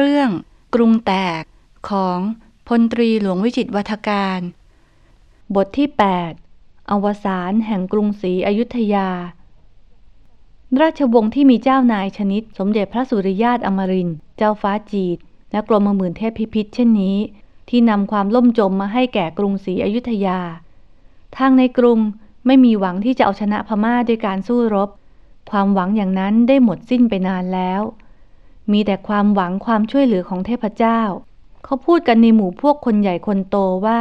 เรื่อง กรุงแตกของพลตรีหลวงวิจิตวัฒการ บทที่ 8 อวสานแห่งกรุงศรีอยุธยา ราชวงศ์ที่มีเจ้านายชนิด สมเด็จพระสุริยาตอมริน เจ้าฟ้าจีดและกรมหมื่นเทพพิพิธเช่นนี้ ที่นำความล่มจมมาให้แก่กรุงศรีอยุธยา ทางในกรุงไม่มีหวังที่จะเอาชนะพม่าด้วยการสู้รบ ความหวังอย่างนั้นได้หมดสิ้นไปนานแล้ว มีแต่ความหวังความช่วยเหลือของเทพเจ้า เขาพูดกันในหมู่พวกคนใหญ่คนโตว่า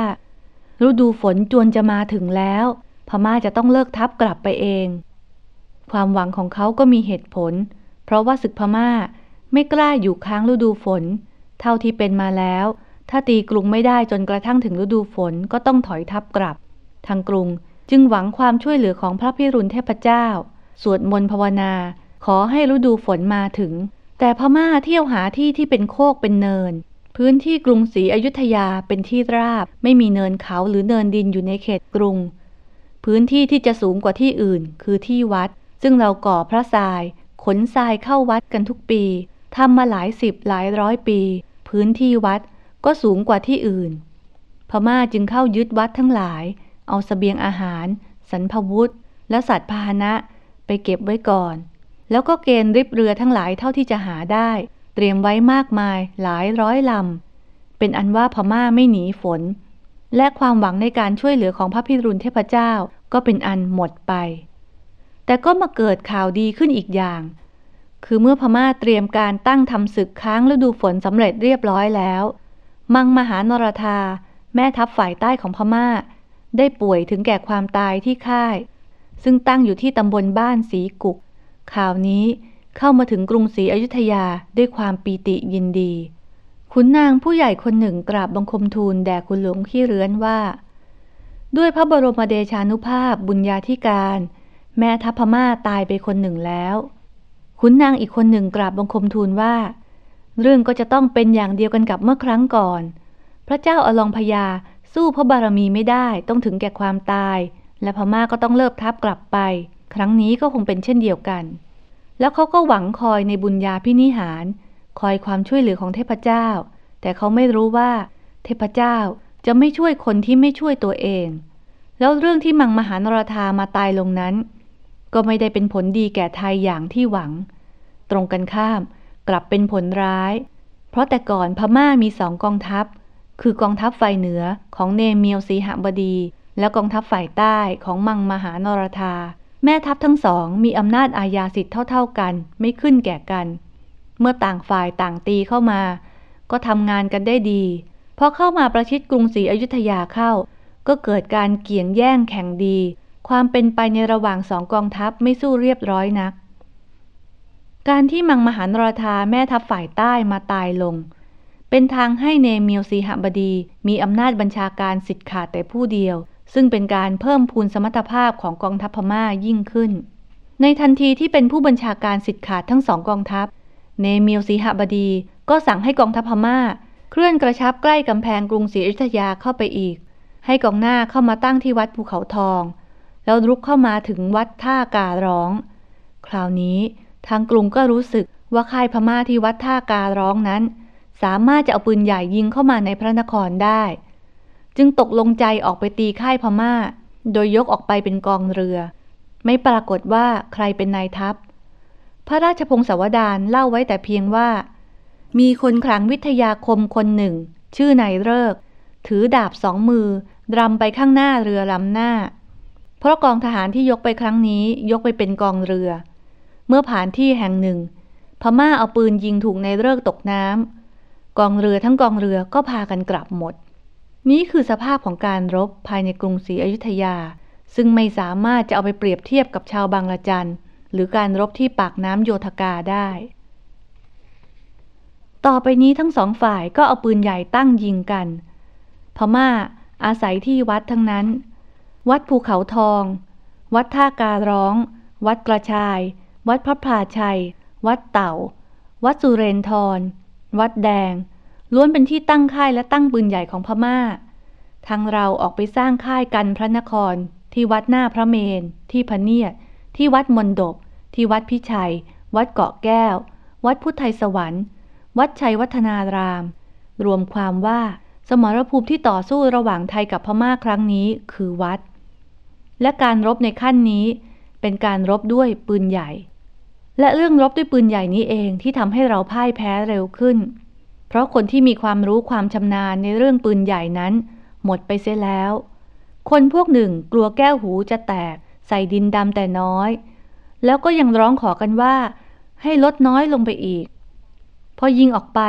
ฤดูฝนจวนจะมาถึงแล้ว พม่าจะต้องเลิกทัพกลับไปเอง ความหวังของเขาก็มีเหตุผล เพราะว่าศึกพม่าไม่กล้าอยู่ค้างฤดูฝน เท่าที่เป็นมาแล้ว ถ้าตีกรุงไม่ได้จนกระทั่งถึงฤดูฝนก็ต้องถอยทัพกลับ ทางกรุงจึงหวังความช่วยเหลือของพระพิรุณเทพเจ้า สวดมนต์ภาวนา ขอให้ฤดูฝนมาถึง แต่พม่าเที่ยวหาที่ที่เป็นโคกเป็นเนิน พื้นที่กรุงศรีอยุธยาเป็นที่ราบ ไม่มีเนินเขาหรือเนินดินอยู่ในเขตกรุง พื้นที่ที่จะสูงกว่าที่อื่น คือที่วัด ซึ่งเราก่อพระทราย ขนทรายเข้าวัดกันทุกปีทำมาหลายสิบหลายร้อยปี พื้นที่วัดก็สูงกว่าที่อื่น พม่าจึงเข้ายึดวัดทั้งหลาย เอาสเสบียงอาหาร สันพวุธ และสัตว์พาหนะ ไปเก็บไว้ก่อน แล้วก็เกณฑ์ริบเรือทั้งหลายเท่าที่จะหาได้ เตรียมไว้มากมายหลายร้อยลำ เป็นอันว่าพม่าไม่หนีฝน และความหวังในการช่วยเหลือของพระพิรุณเทพเจ้าก็เป็นอันหมดไป แต่ก็มาเกิดข่าวดีขึ้นอีกอย่าง คือเมื่อพม่าเตรียมการตั้งทำศึกค้างฤดูฝนสำเร็จเรียบร้อยแล้ว มังมหานรธาแม่ทัพฝ่ายใต้ของพม่า ได้ป่วยถึงแก่ความตายที่ค่าย ซึ่งตั้งอยู่ที่ตำบลบ้านสีกุก ข่าวนี้เข้ามาถึงกรุงศรีอยุธยาด้วยความปีติยินดี ขุนนางผู้ใหญ่คนหนึ่งกราบบังคมทูลแด่คุณหลวงขี้เรือนว่า ด้วยพระบรมเดชานุภาพบุญญาธิการ แม่ทัพพม่าตายไปคนหนึ่งแล้ว ขุนนางอีกคนหนึ่งกราบบังคมทูลว่า เรื่องก็จะต้องเป็นอย่างเดียวกันกับเมื่อครั้งก่อน พระเจ้าอลองพญาสู้พระบารมีไม่ได้ต้องถึงแก่ความตาย และพม่าก็ต้องเลิกทัพกลับไป ครั้งนี้ก็คงเป็นเช่นเดียวกัน แล้วเขาก็หวังคอยในบุญญาพินิหาร คอยความช่วยเหลือของเทพเจ้า แต่เขาไม่รู้ว่า เทพเจ้าจะไม่ช่วยคนที่ไม่ช่วยตัวเอง แล้วเรื่องที่มังมหานรธามาตายลงนั้น ก็ไม่ได้เป็นผลดีแก่ไทยอย่างที่หวัง ตรงกันข้ามกลับเป็นผลร้าย เพราะแต่ก่อนพม่ามีสองกองทัพ คือกองทัพฝ่ายเหนือของเนเมียวสีหบดี และกองทัพฝ่ายใต้ของมังมหานรธา แม่ทัพทั้งสองมีอำนาจอาญาสิทธิ์เท่าๆกัน ไม่ขึ้นแก่กัน เมื่อต่างฝ่ายต่างตีเข้ามา ก็ทำงานกันได้ดี พอเข้ามาประชิดกรุงศรีอยุธยาเข้า ก็เกิดการเกี่ยงแย่งแข่งดี ความเป็นไปในระหว่างสองกองทัพไม่สู้เรียบร้อยนัก การที่มังมหานรธาแม่ทัพฝ่ายใต้มาตายลง เป็นทางให้เนมิวสีหบดีมีอำนาจบัญชาการสิทธิ์ขาดแต่ผู้เดียว ซึ่งเป็นการเพิ่มพูนสมรรถภาพของกองทัพพม่ายิ่งขึ้น ในทันทีที่เป็นผู้บัญชาการสิทธิ์ขาดทั้งสองกองทัพ เนมิวสีหบดี ก็สั่งให้กองทัพพม่า เคลื่อนกระชับใกล้กำแพงกรุงศรีอยุธยาเข้าไปอีก ให้กองหน้าเข้ามาตั้งที่วัดภูเขาทอง แล้วรุกเข้ามาถึงวัดท่าการ้อง คราวนี้ทางกรุงก็รู้สึกว่าค่ายพม่าที่วัดท่าการ้องนั้น สามารถจะเอาปืนใหญ่ยิงเข้ามาในพระนครได้ จึงตกลงใจออกไปตีค่ายพม่า โดยยกออกไปเป็นกองเรือ ไม่ปรากฏว่าใครเป็นนายทัพ พระราชพงศาวดารเล่าไว้แต่เพียงว่า มีคนคลังวิทยาคมคนหนึ่ง ชื่อนายเลิก ถือดาบสองมือรำไปข้างหน้าเรือลำหน้า เพราะกองทหารที่ยกไปครั้งนี้ยกไปเป็นกองเรือ เมื่อผ่านที่แห่งหนึ่ง พม่าเอาปืนยิงถูกนายเลิกตกน้ำกองเรือทั้งกองเรือก็พากันกลับหมด นี้คือสภาพของการรบภายในกรุงศรีอยุธยา ซึ่งไม่สามารถจะเอาไปเปรียบเทียบกับชาวบางละจันหรือการรบที่ปากน้ำโยธกาได้ ต่อไปนี้ทั้งสองฝ่ายก็เอาปืนใหญ่ตั้งยิงกัน พม่าอาศัยที่วัดทั้งนั้น วัดภูเขาทอง วัดท่าการร้อง วัดกระชาย วัดพระพลาชัย วัดเต่า วัดสุเรนทร วัดแดง ล้วนเป็นที่ตั้งค่ายและตั้งปืนใหญ่ของพมา่า ทางเราออกไปสร้างค่ายกันพระนคร ที่วัดหน้าพระเมน ที่พเนียด ที่วัดมนดบ ที่วัดพิชัย วัดเกาะแก้ว วัดพุทธไทยสวรรค์ วัดชัยวัฒนาราม รวมความว่าสมรภูมิที่ต่อสู้ระหว่างไทยกับพม่าครั้งนี้คือวัด และการรบในขั้นนี้เป็นการรบด้วยปืนใหญ่ และเรื่องรบด้วยปืนใหญ่นี้เองที่ทำให้เราพ่ายแพ้เร็วขึ้น ราะคนที่มีความรู้ความชำนาญในเรื่องปืนใหญ่นั้น หมดไปเสียแล้ว คนพวกหนึ่งกลัวแก้วหูจะแตก ใส่ดินดำแต่น้อย แล้วก็ยังร้องขอกันว่า ให้ลดน้อยลงไปอีก พอยิงออกไป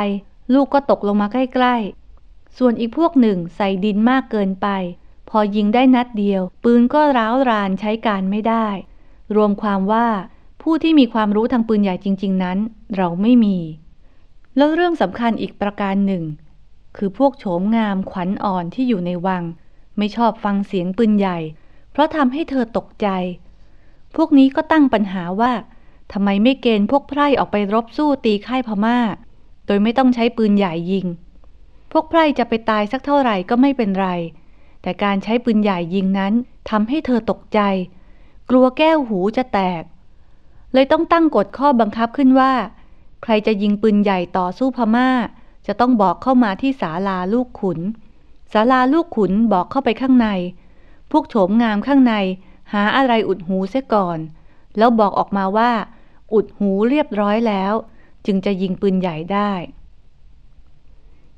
ลูกก็ตกลงมาใกล้ๆ ส่วนอีกพวกหนึ่งใส่ดินมากเกินไป พอยิงได้นัดเดียว ปืนก็ร้าวรานใช้การไม่ได้ รวมความว่าผู้ที่มีความรู้ทางปืนใหญ่จริง ๆ นั้น เราไม่มี แล้วเรื่องสำคัญอีกประการหนึ่ง คือพวกโฉมงามขวัญอ่อนที่อยู่ในวัง ไม่ชอบฟังเสียงปืนใหญ่ เพราะทำให้เธอตกใจ พวกนี้ก็ตั้งปัญหาว่าทำไมไม่เกณฑ์พวกไพร่ออกไปรบสู้ตีค่ายพมา่า โดยไม่ต้องใช้ปืนใหญ่ยิง พวกไพร่จะไปตายสักเท่าไหร่ก็ไม่เป็นไร แต่การใช้ปืนใหญ่ยิงนั้นทำให้เธอตกใจ กลัวแก้วหูจะแตก เลยต้องตั้งกฎข้อบังคับขึ้นว่า ใครจะยิงปืนใหญ่ต่อสู้พมา่า จะต้องบอกเข้ามาที่ศาลาลูกขุนศาลาลูกขุนบอกเข้าไปข้างใน พวกโฉมงามข้างใน หาอะไรอุดหูเสียก่อน แล้วบอกออกมาว่า อุดหูเรียบร้อยแล้ว จึงจะยิงปืนใหญ่ได้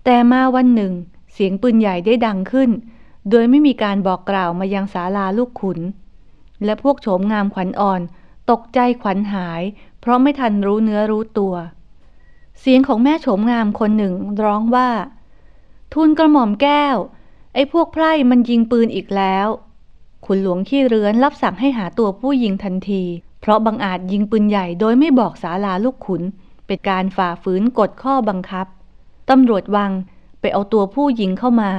แต่มาวันหนึ่ง เสียงปืนใหญ่ได้ดังขึ้น โดยไม่มีการบอกกล่าวมายังศาลาลูกขุน และพวกโฉมงามขวัญอ่อน ตกใจขวัญหาย เพราะไม่ทันรู้เนื้อรู้ตัว เสียงของแม่โฉมงามคนหนึ่งร้องว่า ทุนกระหม่อมแก้ว ไอ้พวกไพร่มันยิงปืนอีกแล้ว ขุนหลวงขี้เรือนรับสั่งให้หาตัวผู้ยิงทันที เพราะบังอาจยิงปืนใหญ่โดยไม่บอกศาลาลูกขุน เป็นการฝ่าฝืนกฎข้อบังคับ ตำรวจวังไปเอาตัวผู้ยิงเข้ามา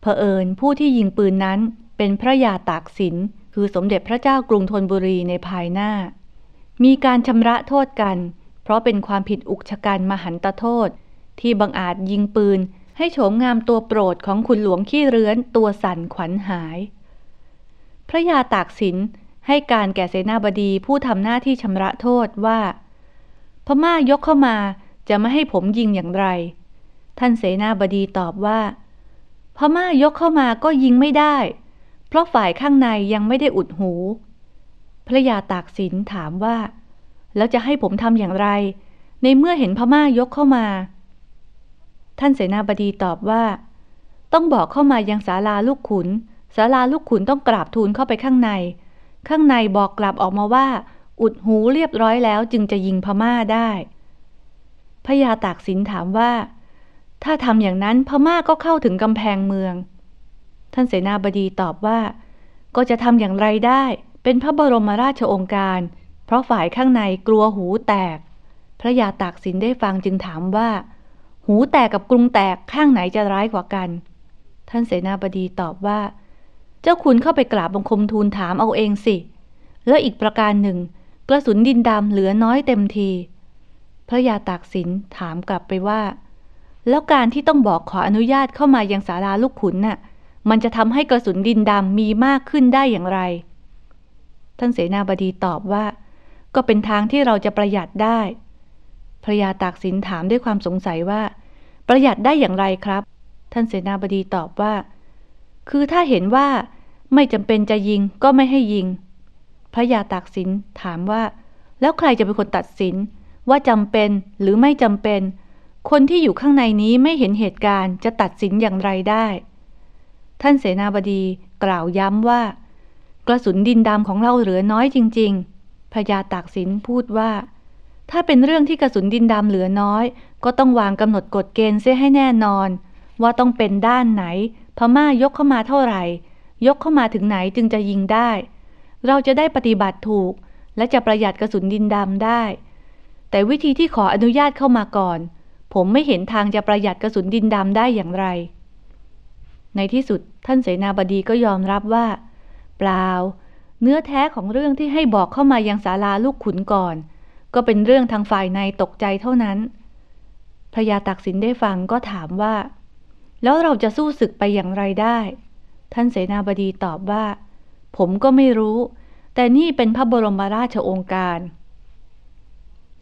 เผอิญผู้ที่ยิงปืนนั้นเป็นพระยาตากสิน คือสมเด็จพระเจ้ากรุงธนบุรีในภายหน้า มีการชำระโทษกัน เพราะเป็นความผิดอุกชะกันมหันตโทษ ที่บังอาจยิงปืน ให้โฉมงามตัวโปรดของคุณหลวงขี้เรือนตัวสั่นขวัญหาย พระยาตากสินให้การแก่เสนาบดีผู้ทำหน้าที่ชำระโทษว่า พม่ายกเข้ามาจะไม่ให้ผมยิงอย่างไร ท่านเสนาบดีตอบว่า พม่ายกเข้ามาก็ยิงไม่ได้ เพราะฝ่ายข้างในยังไม่ได้อุดหู พระยาตากสินถามว่า แล้วจะให้ผมทำอย่างไร ในเมื่อเห็นพม่ายกเข้ามา ท่านเสนาบดีตอบว่า ต้องบอกเข้ามายังศาลาลูกขุนศาลาลูกขุนต้องกราบทูลเข้าไปข้างใน ข้างในบอกกลับออกมาว่า อุดหูเรียบร้อยแล้วจึงจะยิงพม่าได้พญาตากสินถามว่า ถ้าทำอย่างนั้นพม่าก็เข้าถึงกำแพงเมือง ท่านเสนาบดีตอบว่า ก็จะทำอย่างไรได้ เป็นพระบรมราชองค์การ เพราะฝ่ายข้างในกลัวหูแตก พระยาตากสินได้ฟังจึงถามว่า หูแตกกับกรุงแตกข้างไหนจะร้ายกว่ากัน ท่านเสนาบดีตอบว่า เจ้าคุณเข้าไปกราบบังคมทูลถามเอาเองสิ แล้วอีกประการหนึ่ง กระสุนดินดำเหลือน้อยเต็มที พระยาตากสินถามกลับไปว่า แล้วการที่ต้องบอกขออนุญาตเข้ามายังศาลาลูกขุนน่ะ มันจะทำให้กระสุนดินดำมีมากขึ้นได้อย่างไร ท่านเสนาบดีตอบว่า ก็เป็นทางที่เราจะประหยัดได้พระยาตากสินถามด้วยความสงสัยว่า ประหยัดได้อย่างไรครับ ท่านเสนาบดีตอบว่า คือถ้าเห็นว่าไม่จำเป็นจะยิงก็ไม่ให้ยิงพระยาตากสินถามว่า แล้วใครจะเป็นคนตัดสิน ว่าจำเป็นหรือไม่จำเป็น คนที่อยู่ข้างในนี้ไม่เห็นเหตุการณ์จะตัดสินอย่างไรได้ ท่านเสนาบดีกล่าวย้ำว่า กระสุนดินดำของเราเหลือน้อยจริง ๆพระยาตากสินพูดว่า ถ้าเป็นเรื่องที่กระสุนดินดำเหลือน้อย ก็ต้องวางกำหนดกฎเกณฑ์เสียให้แน่นอน ว่าต้องเป็นด้านไหน พม่ายกเข้ามาเท่าไหร่ ยกเข้ามาถึงไหนจึงจะยิงได้ เราจะได้ปฏิบัติถูก และจะประหยัดกระสุนดินดำได้ แต่วิธีที่ขออนุญาตเข้ามาก่อน ผมไม่เห็นทางจะประหยัดกระสุนดินดำได้อย่างไร ในที่สุดท่านเสนาบดีก็ยอมรับว่า เปล่า เนื้อแท้ของเรื่องที่ให้บอกเข้ามายังศาลาลูกขุนก่อน ก็เป็นเรื่องทางฝ่ายในตกใจเท่านั้นพระยาตักสินได้ฟังก็ถามว่า แล้วเราจะสู้ศึกไปอย่างไรได้ ท่านเสนาบดีตอบว่า ผมก็ไม่รู้ แต่นี่เป็นพระบรมราชโองการ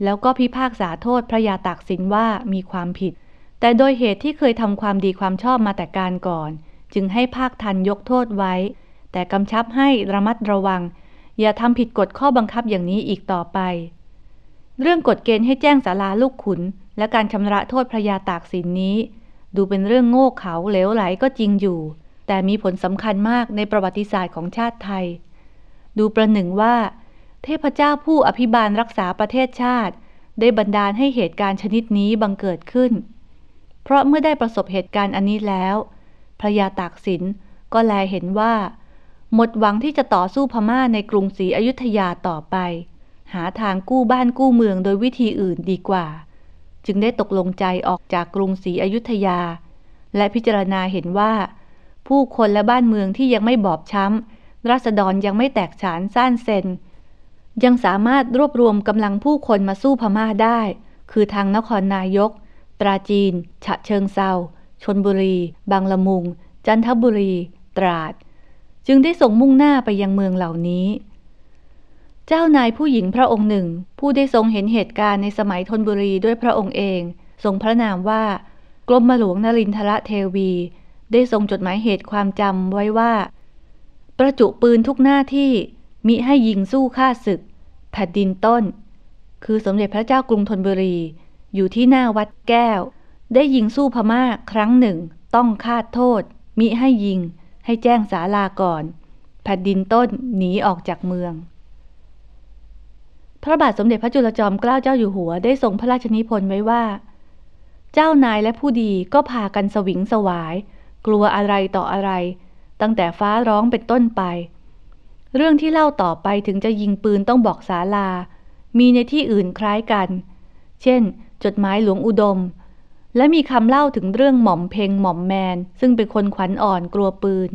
แล้วก็พิพากษาโทษพระยาตากสินว่ามีความผิด แต่โดยเหตุที่เคยทำความดีความชอบมาแต่การก่อน จึงให้ภาคทันยกโทษไว้ แต่กำชับให้ระมัดระวัง อย่าทำผิดกฎข้อบังคับอย่างนี้อีกต่อไป เรื่องกฎเกณฑ์ให้แจ้งสาราลูกขุน และการชำระโทษพระยาตากสินนี้ ดูเป็นเรื่องโง่เขลาเหลวไหลก็จริงอยู่ แต่มีผลสำคัญมากในประวัติศาสตร์ของชาติไทย ดูประหนึ่งว่า เทพเจ้าผู้อภิบาลรักษาประเทศชาติ ได้บันดาลให้เหตุการณ์ชนิดนี้บังเกิดขึ้น เพราะเมื่อได้ประสบเหตุการณ์อันนี้แล้วพระยาตากสินก็แลเห็นว่า หมดหวังที่จะต่อสู้พม่าในกรุงศรีอยุธยาต่อไป หาทางกู้บ้านกู้เมืองโดยวิธีอื่นดีกว่า จึงได้ตกลงใจออกจากกรุงศรีอยุธยา และพิจารณาเห็นว่า ผู้คนและบ้านเมืองที่ยังไม่บอบช้ำรัษฎรยังไม่แตกฉานซ่านเซนยังสามารถรวบรวมกำลังผู้คนมาสู้พม่าได้ คือทางนครนายก ปราจีน ฉะเชิงเซาชนบุรี บางละมุง จันทบุรี ตราด จึงได้ส่งมุ่งหน้าไปยังเมืองเหล่านี้ เจ้านายผู้หญิงพระองค์หนึ่ง ผู้ได้ทรงเห็นเหตุการณ์ในสมัยธนบุรีด้วยพระองค์เอง ทรงพระนามว่ากรมหลวงนรินทรเทวี ได้ทรงจดหมายเหตุความจำไว้ว่า ประจุปืนทุกหน้าที่มิให้ยิงสู้ฆ่าศึก แผ่นดินต้น คือสมเด็จพระเจ้ากรุงธนบุรี อยู่ที่หน้าวัดแก้ว ได้ยิงสู้พม่าครั้งหนึ่ง ต้องคาดโทษมิให้ยิง ให้แจ้งสาลาก่อน แผ่นดินต้นหนีออกจากเมือง พระบาทสมเด็จพระจุลจอมเกล้าเจ้าอยู่หัวได้ทรงพระราชนิพนธ์ไว้ว่า เจ้านายและผู้ดีก็พากันสวิงสวาย กลัวอะไรต่ออะไร ตั้งแต่ฟ้าร้องเป็นต้นไป เรื่องที่เล่าต่อไปถึงจะยิงปืนต้องบอกศาลา มีในที่อื่นคล้ายกัน เช่น จดหมายหลวงอุดม และมีคำเล่าถึงเรื่องหม่อมเพงหม่อมแมน ซึ่งเป็นคนขวัญอ่อนกลัวปืน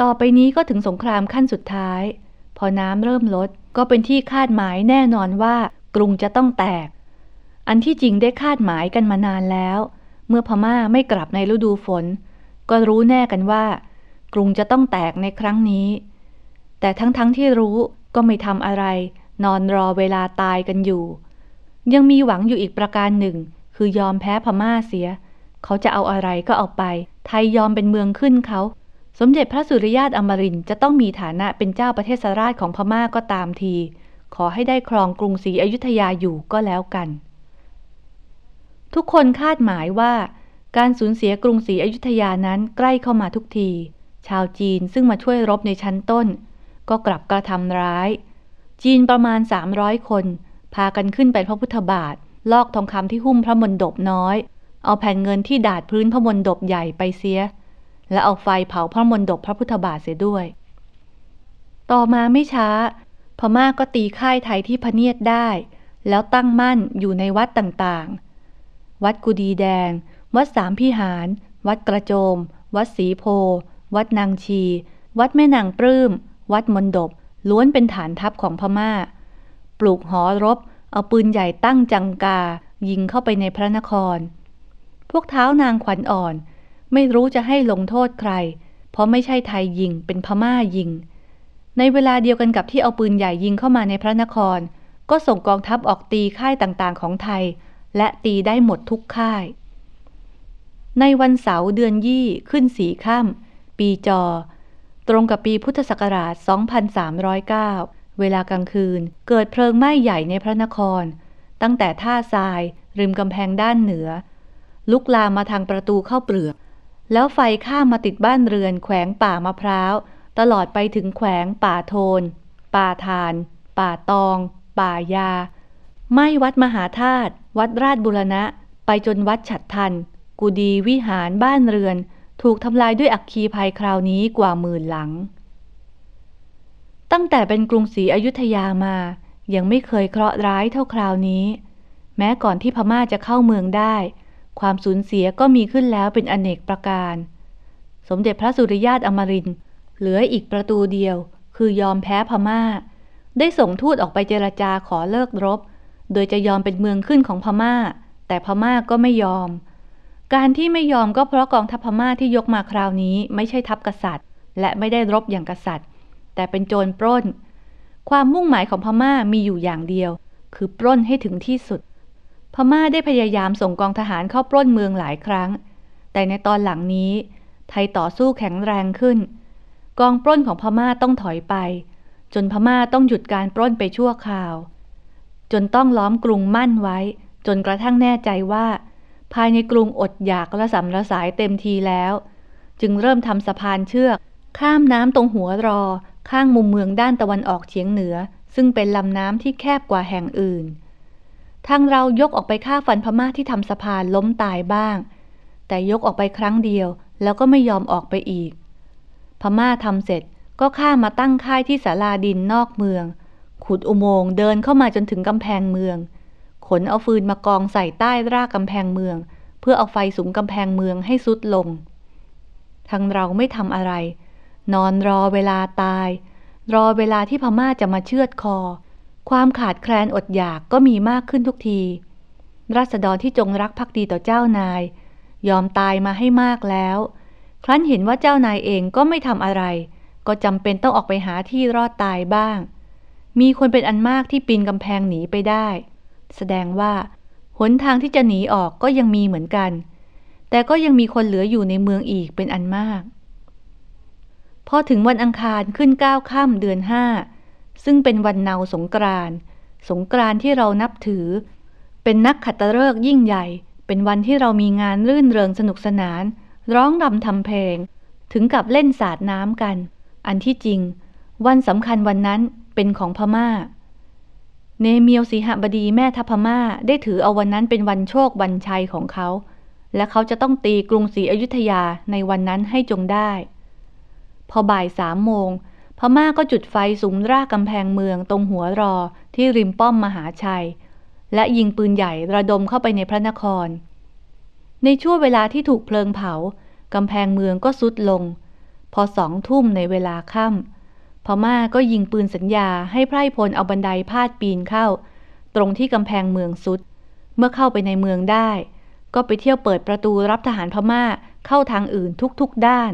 ต่อไปนี้ก็ถึงสงครามขั้นสุดท้าย พอน้ำเริ่มลดก็เป็นที่คาดหมายแน่นอนว่ากรุงจะต้องแตก อันที่จริงได้คาดหมายกันมานานแล้ว เมื่อพม่าไม่กลับในฤดูฝน ก็รู้แน่กันว่า กรุงจะต้องแตกในครั้งนี้ แต่ทั้งๆทที่รู้ก็ไม่ทำอะไร นอนรอเวลาตายกันอยู่ ยังมีหวังอยู่อีกประการหนึ่ง คือยอมแพ้พม่าเสีย เขาจะเอาอะไรก็เอาไป ไทยยอมเป็นเมืองขึ้นเขา สมเด็จพระสุริยาตอมรินจะต้องมีฐานะเป็นเจ้าประเทศสราชของพม่าก็ตามที ขอให้ได้ครองกรุงศรีอยุธยาอยู่ก็แล้วกัน ทุกคนคาดหมายว่าการสูญเสียกรุงศรีอยุธยานั้นใกล้เข้ามาทุกที ชาวจีนซึ่งมาช่วยรบในชั้นต้น ก็กลับกระทำร้าย จีนประมาณ 300 คน พากันขึ้นไปพระพุทธบาท ลอกทองคำที่หุ้มพระมณฑปน้อย เอาแผ่นเงินที่ดาดพื้นพระมณฑปใหญ่ไปเสีย และเอาไฟเผาพระมณฑปพระพุทธบาทเสียด้วย ต่อมาไม่ช้า พม่าก็ตีค่ายไทยที่พเนียดได้ แล้วตั้งมั่นอยู่ในวัดต่างๆ วัดกุดีแดง วัดสามพิหาร วัดกระโจม วัดสีโพ วัดนางชี วัดแม่นางปลื้ม วัดมนดบล้วนเป็นฐานทัพของพมา่า ปลูกหอรบ เอาปืนใหญ่ตั้งจังกา ยิงเข้าไปในพระนคร พวกเท้านางขวัญอ่อน ไม่รู้จะให้ลงโทษใคร เพราะไม่ใช่ไทยยิงเป็นพม่ายิง ในเวลาเดียวกันกับที่เอาปืนใหญ่ยิงเข้ามาในพระนคร ก็ส่งกองทัพออกตีค่ายต่างๆ ของไทย และตีได้หมดทุกค่าย ในวันเสาร์เดือนยี่ขึ้นสีค่ำปีจอ ตรงกับปีพุทธศักราช 2309 เวลากลางคืน เกิดเพลิงไหม้ใหญ่ในพระนคร ตั้งแต่ท่าทรายริมกำแพงด้านเหนือ ลุกลามมาทางประตูเข้าเปลือก แล้วไฟข้ามมาติดบ้านเรือน แขวงป่ามะพร้าว ตลอดไปถึงแขวงป่าโทน ป่าทาน ป่าตอง ป่ายา ไหม้วัดมหาธาตุ วัดราชบุรณะ ไปจนวัดฉัดทัน กุดีวิหารบ้านเรือน ถูกทำลายด้วยอักคีภัยคราวนี้กว่าหมื่นหลัง ตั้งแต่เป็นกรุงศรีอยุธยามา ยังไม่เคยเคราะห์ร้ายเท่าคราวนี้ แม้ก่อนที่พม่าจะเข้าเมืองได้ ความสูญเสียก็มีขึ้นแล้วเป็นอเนกประการ สมเด็จพระสุริยาตอมรินเหลืออีกประตูเดียว คือยอมแพ้พม่า ได้ส่งทูตออกไปเจรจาขอเลิกรบ โดยจะยอมเป็นเมืองขึ้นของพม่า แต่พม่าก็ไม่ยอม การที่ไม่ยอมก็เพราะกองทัพพม่าที่ยกมาคราวนี้ไม่ใช่ทัพกษัตริย์ และไม่ได้รบอย่างกษัตริย์ แต่เป็นโจรปล้น ความมุ่งหมายของพม่ามีอยู่อย่างเดียว คือปล้นให้ถึงที่สุด พม่าได้พยายามส่งกองทหารเข้าปล้นเมืองหลายครั้ง แต่ในตอนหลังนี้ ไทยต่อสู้แข็งแรงขึ้น กองปล้นของพม่าต้องถอยไป จนพม่าต้องหยุดการปล้นไปชั่วคราว จนต้องล้อมกรุงมั่นไว้ จนกระทั่งแน่ใจว่า ภายในกรุงอดอยากระสำระสายเต็มทีแล้ว จึงเริ่มทำสะพานเชือกข้ามน้ำตรงหัวรอ ข้างมุมเมืองด้านตะวันออกเฉียงเหนือ ซึ่งเป็นลำน้ำที่แคบกว่าแห่งอื่น ทางเรายกออกไปฆ่าฟันพม่าที่ทำสะพานล้มตายบ้าง แต่ยกออกไปครั้งเดียว แล้วก็ไม่ยอมออกไปอีก พม่าทำเสร็จก็ข้ามาตั้งค่ายที่ศาลาดินนอกเมือง ขุดอุโมงค์เดินเข้ามาจนถึงกำแพงเมือง ขนเอาฟืนมากองใส่ใต้รากกำแพงเมือง เพื่อเอาไฟสุมกำแพงเมืองให้สุดลง ทางเราไม่ทำอะไร นอนรอเวลาตาย รอเวลาที่พม่าจะมาเชือดคอ ความขาดแคลนอดอยากก็มีมากขึ้นทุกทีรัษฎรที่จงรักภักดีต่อเจ้านาย ยอมตายมาให้มากแล้ว ครั้นเห็นว่าเจ้านายเองก็ไม่ทำอะไร ก็จำเป็นต้องออกไปหาที่รอดตายบ้าง มีคนเป็นอันมากที่ปีนกำแพงหนีไปได้ แสดงว่า หนทางที่จะหนีออกก็ยังมีเหมือนกัน แต่ก็ยังมีคนเหลืออยู่ในเมืองอีกเป็นอันมาก พอถึงวันอังคารขึ้นเก้าค่ำเดือนห้าซึ่งเป็นวันเนาสงกรานสงกรานที่เรานับถือ เป็นนักขัตฤกษ์ยิ่งใหญ่ เป็นวันที่เรามีงานรื่นเริงสนุกสนาน ร้องรำทำเพลง ถึงกับเล่นสาดน้ำกัน อันที่จริง วันสำคัญวันนั้นเป็นของพม่า เนเมียวสีหบดีแม่ทัพพม่าได้ถือเอาวันนั้นเป็นวันโชควันชัยของเขา และเขาจะต้องตีกรุงศรีอยุธยาในวันนั้นให้จงได้ พอบ่ายสามโมงพม่าก็จุดไฟสุมรากกำแพงเมืองตรงหัวรอที่ริมป้อมมหาชัย และยิงปืนใหญ่ระดมเข้าไปในพระนคร ในช่วงเวลาที่ถูกเพลิงเผากำแพงเมืองก็สุดลง พอสองทุ่มในเวลาค่ำพม่าก็ยิงปืนสัญญาให้ไพร่พลเอาบันไดพาดปีนเข้า ตรงที่กำแพงเมืองสุด เมื่อเข้าไปในเมืองได้ ก็ไปเที่ยวเปิดประตูรับทหารพม่าเข้าทางอื่นทุกๆด้าน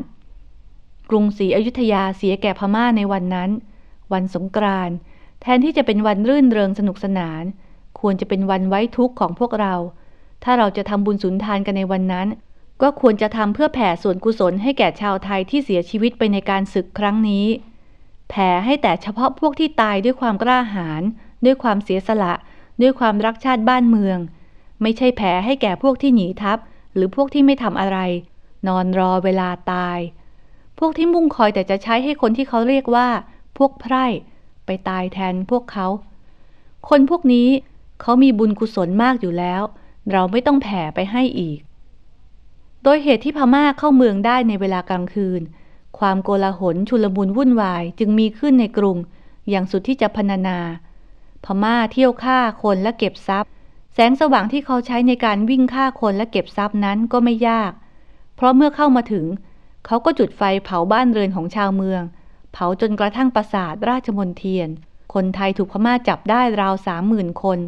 กรุงศรีอยุธยาเสียแก่พม่าในวันนั้น วันสงกรานต์แทนที่จะเป็นวันรื่นเริงสนุกสนาน ควรจะเป็นวันไว้ทุกข์ของพวกเรา ถ้าเราจะทำบุญสุนทานกันในวันนั้น ก็ควรจะทำเพื่อแผ่ส่วนกุศลให้แก่ชาวไทยที่เสียชีวิตไปในการศึกครั้งนี้ แผ่ให้แต่เฉพาะพวกที่ตายด้วยความกล้าหาญด้วยความเสียสละ ด้วยความรักชาติบ้านเมือง ไม่ใช่แผ่ให้แก่พวกที่หนีทัพ หรือพวกที่ไม่ทำอะไร นอนรอเวลาตาย พวกที่มุ่งคอยแต่จะใช้ให้คนที่เขาเรียกว่า พวกไพร่ ไปตายแทนพวกเขา คนพวกนี้เขามีบุญกุศลมากอยู่แล้ว เราไม่ต้องแผ่ไปให้อีก โดยเหตุที่พม่าเข้าเมืองได้ในเวลากลางคืน ความโกลาหลชุลมุนวุ่นวายจึงมีขึ้นในกรุง อย่างสุดที่จะพรรณนา พม่าเที่ยวฆ่าคนและเก็บทรัพย์ แสงสว่างที่เขาใช้ในการวิ่งฆ่าคนและเก็บทรัพย์นั้นก็ไม่ยาก เพราะเมื่อเข้ามาถึง เขาก็จุดไฟเผาบ้านเรือนของชาวเมือง เผาจนกระทั่งปราสาทราชมนเทียน คนไทยถูกพม่าจับได้ราวสามหมื่นคน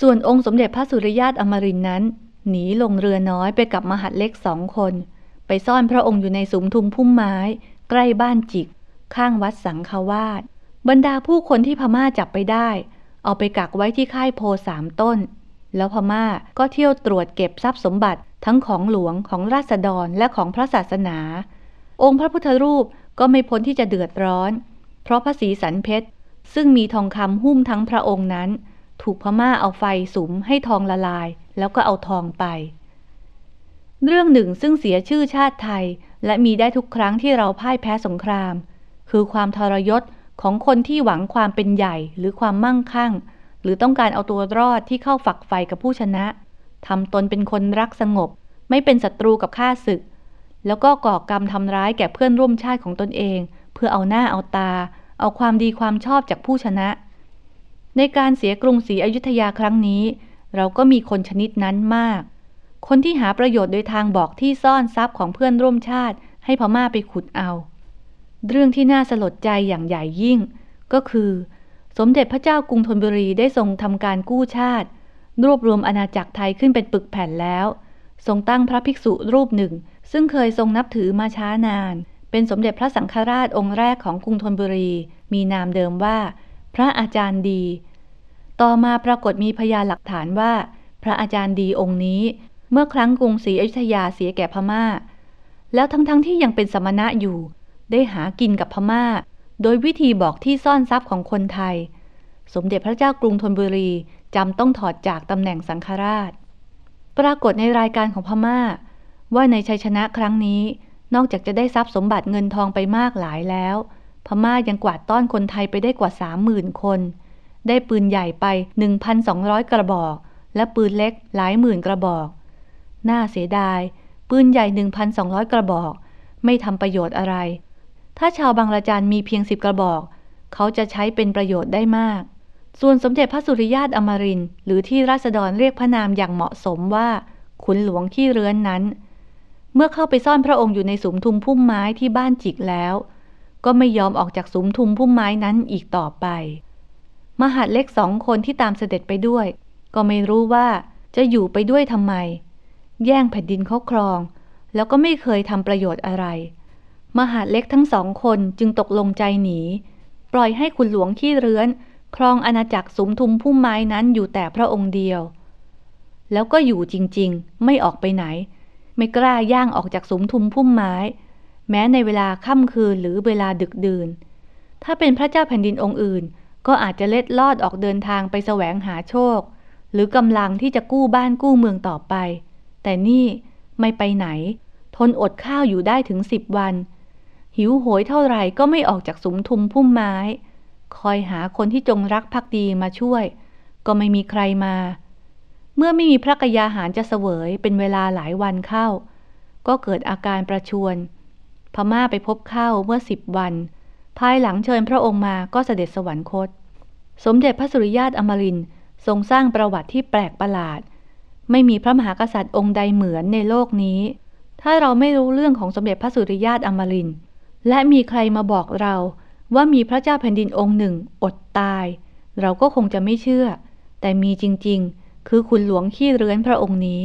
ส่วนองค์สมเด็จพระสุริยาตอมรินนั้น หนีลงเรือน้อยไปกับมหัดเล็กสองคน ไปซ่อนพระองค์อยู่ในสุมทุมพุ่มไม้ ใกล้บ้านจิก ข้างวัดสังฆวาสบรรดาผู้คนที่พม่าจับไปได้ เอาไปกักไว้ที่ค่ายโพสามต้น แล้วพม่าก็เที่ยวตรวจเก็บทรัพย์สมบัติทั้งของหลวงของราษฎรและของพระศาสนา องค์พระพุทธรูปก็ไม่พ้นที่จะเดือดร้อน เพราะพระศรีสันเพชร ซึ่งมีทองคำหุ้มทั้งพระองค์นั้น ถูกพม่าเอาไฟสุมให้ทองละลาย แล้วก็เอาทองไป เรื่องหนึ่งซึ่งเสียชื่อชาติไทย และมีได้ทุกครั้งที่เราพ่ายแพ้สงคราม คือความทรยศของคนที่หวังความเป็นใหญ่หรือความมั่งคั่ง หรือต้องการเอาตัวรอดที่เข้าฝักไฟกับผู้ชนะทำตนเป็นคนรักสงบ ไม่เป็นศัตรูกับข้าศึก แล้วก็ก่อกรรมทำร้ายแก่เพื่อนร่วมชาติของตนเอง เพื่อเอาหน้าเอาตา เอาความดีความชอบจากผู้ชนะ ในการเสียกรุงศรีอยุธยาครั้งนี้ เราก็มีคนชนิดนั้นมาก คนที่หาประโยชน์โดยทางบอกที่ซ่อนทรัพย์ของเพื่อนร่วมชาติ ให้พม่าไปขุดเอา เรื่องที่น่าสลดใจอย่างใหญ่ยิ่ง ก็คือ สมเด็จพระเจ้ากรุงธนบุรีได้ทรงทำการกู้ชาติ รวบรวมอาณาจักรไทยขึ้นเป็นปึกแผ่นแล้ว ทรงตั้งพระภิกษุรูปหนึ่ง ซึ่งเคยทรงนับถือมาช้านาน เป็นสมเด็จพระสังฆราชองค์แรกของกรุงธนบุรี มีนามเดิมว่า พระอาจารย์ดี ต่อมาปรากฏมีพยานหลักฐานว่า พระอาจารย์ดีองค์นี้ เมื่อครั้งกรุงศรีอยุธยาเสียแก่พม่า แล้วทั้งๆทที่ยังเป็นสมณะอยู่ ได้หากินกับพม่า โดยวิธีบอกที่ซ่อนทรัพย์ของคนไทย สมเด็จพระเจ้ากรุงธนบุรีจำต้องถอดจากตำแหน่งสังฆราช ปรากฏในรายการของพม่า ว่าในชัยชนะครั้งนี้ นอกจากจะได้ทรัพย์สมบัติเงินทองไปมากหลายแล้ว พม่ายังกวาดต้อนคนไทยไปได้กว่าสามหมื่นคน ได้ปืนใหญ่ไป 1,200 กระบอก และปืนเล็กหลายหมื่นกระบอก น่าเสียดาย ปืนใหญ่ 1,200 กระบอก ไม่ทำประโยชน์อะไร ถ้าชาวบางระจันมีเพียงสิบกระบอก เขาจะใช้เป็นประโยชน์ได้มากส่วนสมเด็จพระสุริยาตอมรินหรือที่ราษฎรเรียกพระนามอย่างเหมาะสมว่า ขุนหลวงขี้เรือนนั้น เมื่อเข้าไปซ่อนพระองค์อยู่ในสุมทุมพุ่มไม้ที่บ้านจิกแล้ว ก็ไม่ยอมออกจากสุมทุมพุ่มไม้นั้นอีกต่อไป มหาดเล็กสองคนที่ตามเสด็จไปด้วย ก็ไม่รู้ว่าจะอยู่ไปด้วยทำไม แย่งแผ่นดินเขาครอง แล้วก็ไม่เคยทำประโยชน์อะไร มหาดเล็กทั้งสองคนจึงตกลงใจหนี ปล่อยให้คุณหลวงขี้เรือน ครองอาณาจักรสุมทุมพุ่มไม้นั้นอยู่แต่พระองค์เดียว แล้วก็อยู่จริงๆ ไม่ออกไปไหน ไม่กล้าย่างออกจากสุมทุมพุ่มไม้ แม้ในเวลาค่ำคืนหรือเวลาดึกดื่น ถ้าเป็นพระเจ้าแผ่นดินองค์อื่น ก็อาจจะเล็ดลอดออกเดินทางไปแสวงหาโชค หรือกำลังที่จะกู้บ้านกู้เมืองต่อไป แต่นี่ไม่ไปไหน ทนอดข้าวอยู่ได้ถึงสิบวัน หิวโหยเท่าไหร่ก็ไม่ออกจากสุมทุมพุ่มไม้ คอยหาคนที่จงรักภักดีมาช่วย ก็ไม่มีใครมา เมื่อไม่มีพระกยาหารจะเสวยเป็นเวลาหลายวันเข้า ก็เกิดอาการประชวน พม่าไปพบเข้าเมื่อสิบวัน ภายหลังเชิญพระองค์มาก็เสด็จสวรรคต สมเด็จพระสุริยาตอมรินทร์ทรงสร้างประวัติที่แปลกประหลาด ไม่มีพระมหากษัตริย์องค์ใดเหมือนในโลกนี้ ถ้าเราไม่รู้เรื่องของสมเด็จพระสุริยาตอมรินทร์และมีใครมาบอกเราว่ามีพระเจ้าแผ่นดินองค์หนึ่งอดตาย เราก็คงจะไม่เชื่อ แต่มีจริงๆ คือคุณหลวงขี้เรือนพระองค์นี้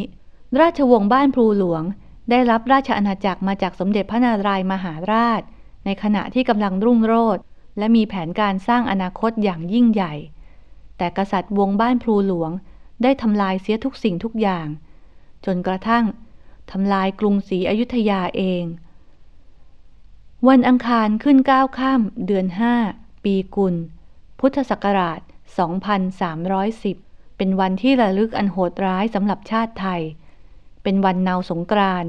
ราชวงศ์บ้านพลูหลวง ได้รับราชอาณาจักรมาจากสมเด็จพระนารายมหาราช ในขณะที่กำลังรุ่งโรจน์และมีแผนการสร้างอนาคตอย่างยิ่งใหญ่ แต่กษัตริย์วงบ้านพลูหลวงได้ทำลายเสียทุกสิ่งทุกอย่าง จนกระทั่งทำลายกรุงศรีอยุธยาเอง วันอังคารขึ้นเก้าค่ำเดือนห้าปีกุล พุทธศักราช 2310 เป็นวันที่ระลึกอันโหดร้ายสำหรับชาติไทย เป็นวันเนาสงกราน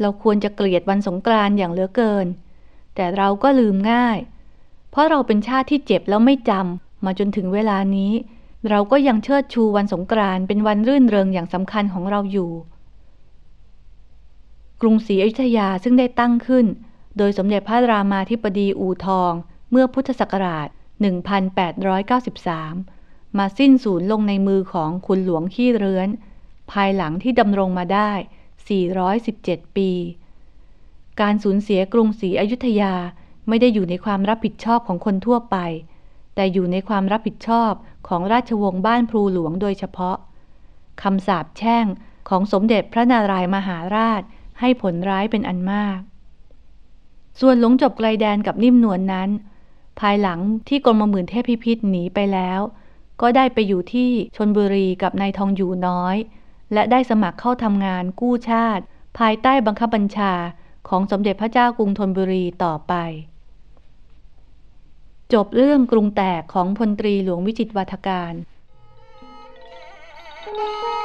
เราควรจะเกลียดวันสงกรานอย่างเหลือเกิน แต่เราก็ลืมง่าย เพราะเราเป็นชาติที่เจ็บแล้วไม่จำมาจนถึงเวลานี้ เราก็ยังเชิดชูวันสงกรานเป็นวันรื่นเริงอย่างสำคัญของเราอยู่ กรุงศรีอยุธยาซึ่งได้ตั้งขึ้น โดยสมเด็จพระรามาธิบดีอู่ทอง เมื่อพุทธศักราช 1893 มาสิ้นสูญลงในมือของคุณหลวงขี้เรือน ภายหลังที่ดำรงมาได้ 417 ปี การสูญเสียกรุงศรีอยุธยาไม่ได้อยู่ในความรับผิดชอบของคนทั่วไป แต่อยู่ในความรับผิดชอบของราชวงศ์บ้านพลูหลวงโดยเฉพาะคำสาปแช่งของสมเด็จพระนารายมหาราชให้ผลร้ายเป็นอันมาก ส่วนหลงจบไกลแดนกับนิ่มนวลนนั้น ภายหลังที่กรมหมื่นเทพพิพิธหนีไปแล้ว ก็ได้ไปอยู่ที่ชนบุรีกับนายทองอยู่น้อย และได้สมัครเข้าทำงานกู้ชาติ ภายใต้บังคับบัญชาของสมเด็จพระเจ้ากรุงธนบุรีต่อไป จบเรื่องกรุงแตกของพลตรีหลวงวิจิตวัฒการ Thank.